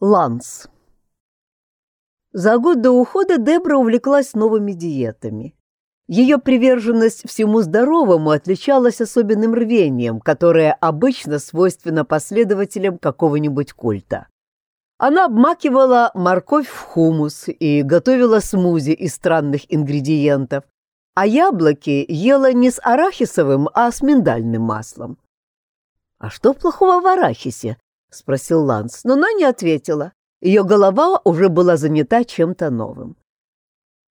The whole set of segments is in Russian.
Ланс. За год до ухода Дебра увлеклась новыми диетами. Ее приверженность всему здоровому отличалась особенным рвением, которое обычно свойственно последователям какого-нибудь культа. Она обмакивала морковь в хумус и готовила смузи из странных ингредиентов, а яблоки ела не с арахисовым, а с миндальным маслом. «А что плохого в арахисе?» — спросил Ланс, но она не ответила. Ее голова уже была занята чем-то новым.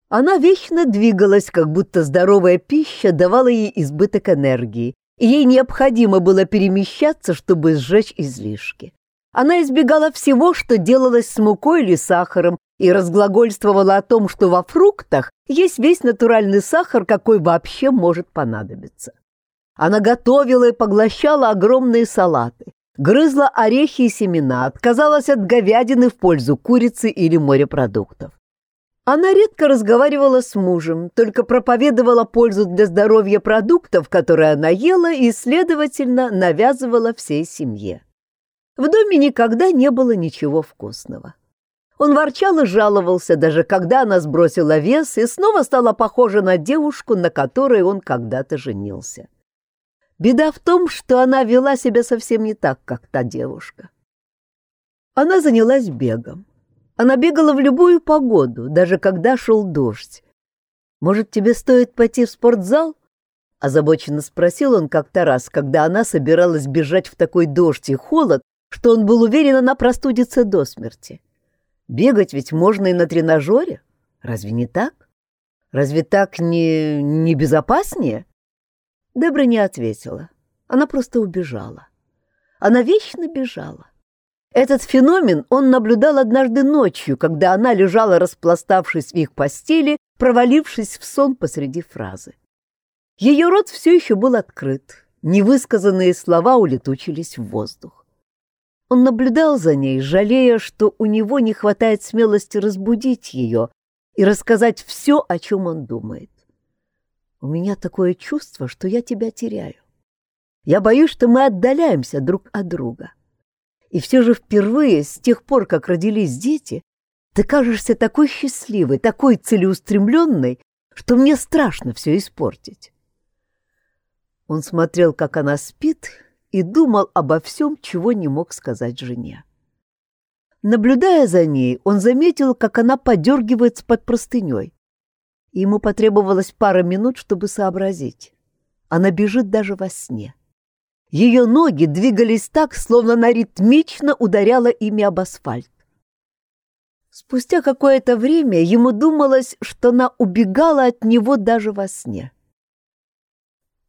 Она вечно двигалась, как будто здоровая пища давала ей избыток энергии, и ей необходимо было перемещаться, чтобы сжечь излишки. Она избегала всего, что делалось с мукой или сахаром, и разглагольствовала о том, что во фруктах есть весь натуральный сахар, какой вообще может понадобиться. Она готовила и поглощала огромные салаты, грызла орехи и семена, отказалась от говядины в пользу курицы или морепродуктов. Она редко разговаривала с мужем, только проповедовала пользу для здоровья продуктов, которые она ела, и, следовательно, навязывала всей семье. В доме никогда не было ничего вкусного. Он ворчал и жаловался, даже когда она сбросила вес и снова стала похожа на девушку, на которой он когда-то женился. Беда в том, что она вела себя совсем не так, как та девушка. Она занялась бегом. Она бегала в любую погоду, даже когда шел дождь. «Может, тебе стоит пойти в спортзал?» Озабоченно спросил он как-то раз, когда она собиралась бежать в такой дождь и холод, что он был уверен, она простудится до смерти. Бегать ведь можно и на тренажере. Разве не так? Разве так не, не безопаснее? Дебра не ответила. Она просто убежала. Она вечно бежала. Этот феномен он наблюдал однажды ночью, когда она лежала, распластавшись в их постели, провалившись в сон посреди фразы. Ее рот все еще был открыт, невысказанные слова улетучились в воздух. Он наблюдал за ней, жалея, что у него не хватает смелости разбудить ее и рассказать все, о чем он думает. У меня такое чувство, что я тебя теряю. Я боюсь, что мы отдаляемся друг от друга. И все же впервые, с тех пор, как родились дети, ты кажешься такой счастливой, такой целеустремленной, что мне страшно все испортить. Он смотрел, как она спит, и думал обо всем, чего не мог сказать жене. Наблюдая за ней, он заметил, как она подергивается под простыней. Ему потребовалось пара минут, чтобы сообразить. Она бежит даже во сне. Ее ноги двигались так, словно она ритмично ударяла ими об асфальт. Спустя какое-то время ему думалось, что она убегала от него даже во сне.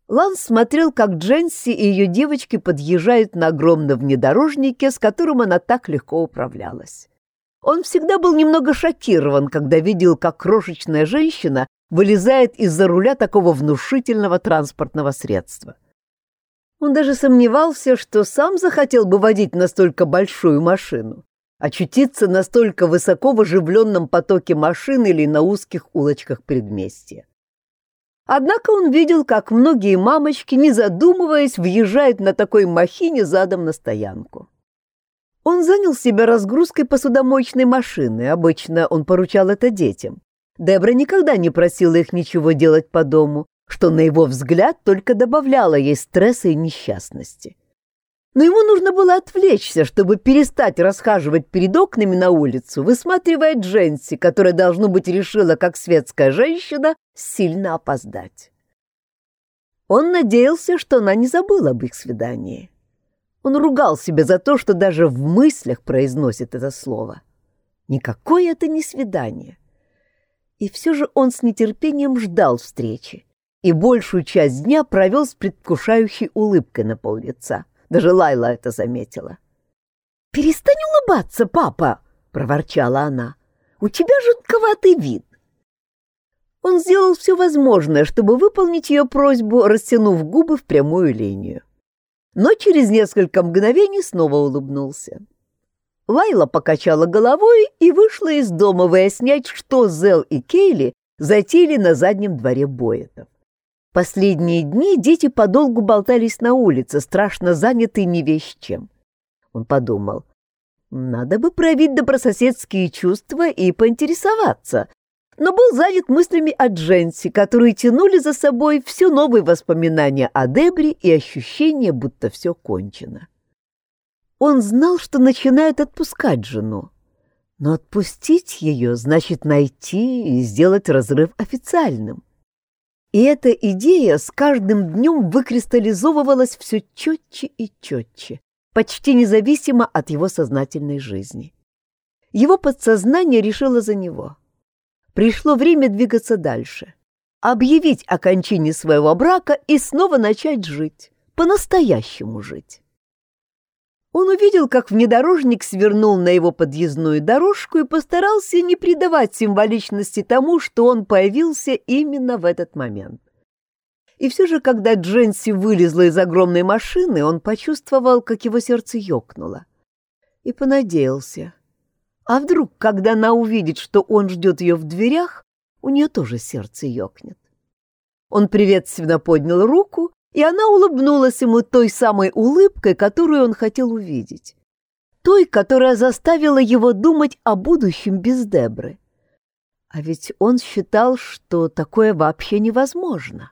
Ланс смотрел, как Дженси и ее девочки подъезжают на огромном внедорожнике, с которым она так легко управлялась. Он всегда был немного шокирован, когда видел, как крошечная женщина вылезает из-за руля такого внушительного транспортного средства. Он даже сомневался, что сам захотел бы водить настолько большую машину, очутиться настолько высоко в оживленном потоке машин или на узких улочках предместья. Однако он видел, как многие мамочки, не задумываясь, въезжают на такой махине задом на стоянку. Он занял себя разгрузкой посудомоечной машины, обычно он поручал это детям. Дебра никогда не просила их ничего делать по дому, что, на его взгляд, только добавляло ей стресса и несчастности. Но ему нужно было отвлечься, чтобы перестать расхаживать перед окнами на улицу, высматривая Дженси, которая, должно быть, решила, как светская женщина, сильно опоздать. Он надеялся, что она не забыла об их свидании. Он ругал себя за то, что даже в мыслях произносит это слово. Никакое это не свидание. И все же он с нетерпением ждал встречи и большую часть дня провел с предвкушающей улыбкой на пол лица. Даже Лайла это заметила. «Перестань улыбаться, папа!» — проворчала она. «У тебя жутковатый вид». Он сделал все возможное, чтобы выполнить ее просьбу, растянув губы в прямую линию но через несколько мгновений снова улыбнулся. Лайла покачала головой и вышла из дома выяснять, что Зел и Кейли затеяли на заднем дворе Боэтов. Последние дни дети подолгу болтались на улице, страшно занятые не вещь чем. Он подумал, Надо бы проявить добрососедские чувства и поинтересоваться, но был занят мыслями о Дженси, которые тянули за собой все новые воспоминания о Дебре и ощущение, будто все кончено. Он знал, что начинает отпускать жену, но отпустить ее значит найти и сделать разрыв официальным. И эта идея с каждым днем выкристаллизовывалась все четче и четче, почти независимо от его сознательной жизни. Его подсознание решило за него. Пришло время двигаться дальше, объявить о кончине своего брака и снова начать жить, по-настоящему жить. Он увидел, как внедорожник свернул на его подъездную дорожку и постарался не придавать символичности тому, что он появился именно в этот момент. И все же, когда Дженси вылезла из огромной машины, он почувствовал, как его сердце ёкнуло. И понадеялся. А вдруг, когда она увидит, что он ждет ее в дверях, у нее тоже сердце ёкнет. Он приветственно поднял руку и она улыбнулась ему той самой улыбкой, которую он хотел увидеть. Той, которая заставила его думать о будущем без Дебры. А ведь он считал, что такое вообще невозможно.